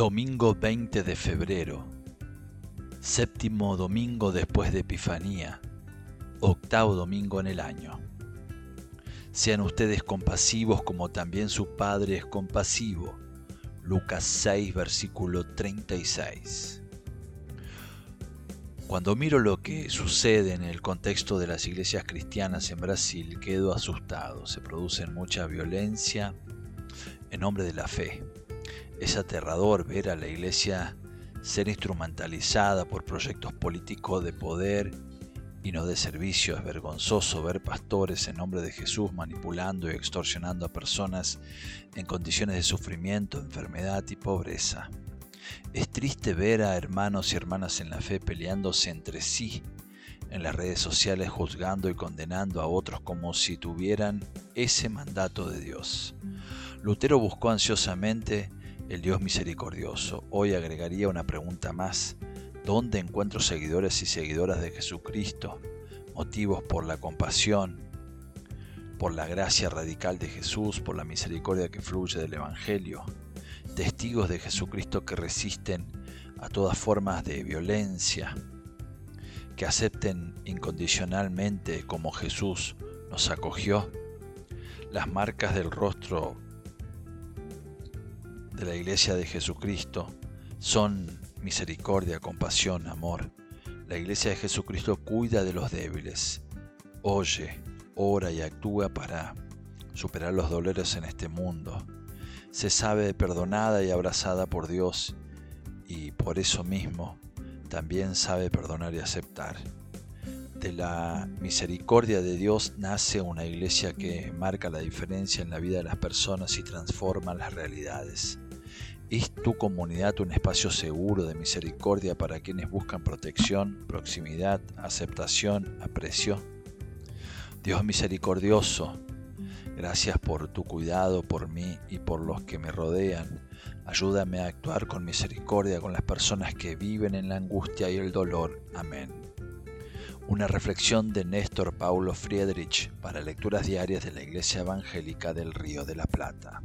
Domingo 20 de febrero, séptimo domingo después de Epifanía, octavo domingo en el año. Sean ustedes compasivos como también su Padre es compasivo. Lucas 6, versículo 36. Cuando miro lo que sucede en el contexto de las iglesias cristianas en Brasil, quedo asustado. Se produce mucha violencia en nombre de la fe. Es aterrador ver a la iglesia ser instrumentalizada por proyectos políticos de poder y no de servicio. Es vergonzoso ver pastores en nombre de Jesús manipulando y extorsionando a personas en condiciones de sufrimiento, enfermedad y pobreza. Es triste ver a hermanos y hermanas en la fe peleándose entre sí en las redes sociales juzgando y condenando a otros como si tuvieran ese mandato de Dios. Lutero buscó ansiosamente el Dios misericordioso. Hoy agregaría una pregunta más. ¿Dónde encuentro seguidores y seguidoras de Jesucristo? Motivos por la compasión, por la gracia radical de Jesús, por la misericordia que fluye del Evangelio. Testigos de Jesucristo que resisten a todas formas de violencia, que acepten incondicionalmente como Jesús nos acogió. Las marcas del rostro de la Iglesia de Jesucristo son misericordia, compasión, amor. La iglesia de Jesucristo cuida de los débiles, oye, ora y actúa para superar los dolores en este mundo. Se sabe perdonada y abrazada por Dios y por eso mismo también sabe perdonar y aceptar. De la misericordia de Dios nace una iglesia que marca la diferencia en la vida de las personas y transforma las realidades. ¿Es tu comunidad un espacio seguro de misericordia para quienes buscan protección, proximidad, aceptación, aprecio? Dios misericordioso, gracias por tu cuidado por mí y por los que me rodean. Ayúdame a actuar con misericordia con las personas que viven en la angustia y el dolor. Amén. Una reflexión de Néstor Paulo Friedrich para lecturas diarias de la Iglesia Evangélica del Río de la Plata.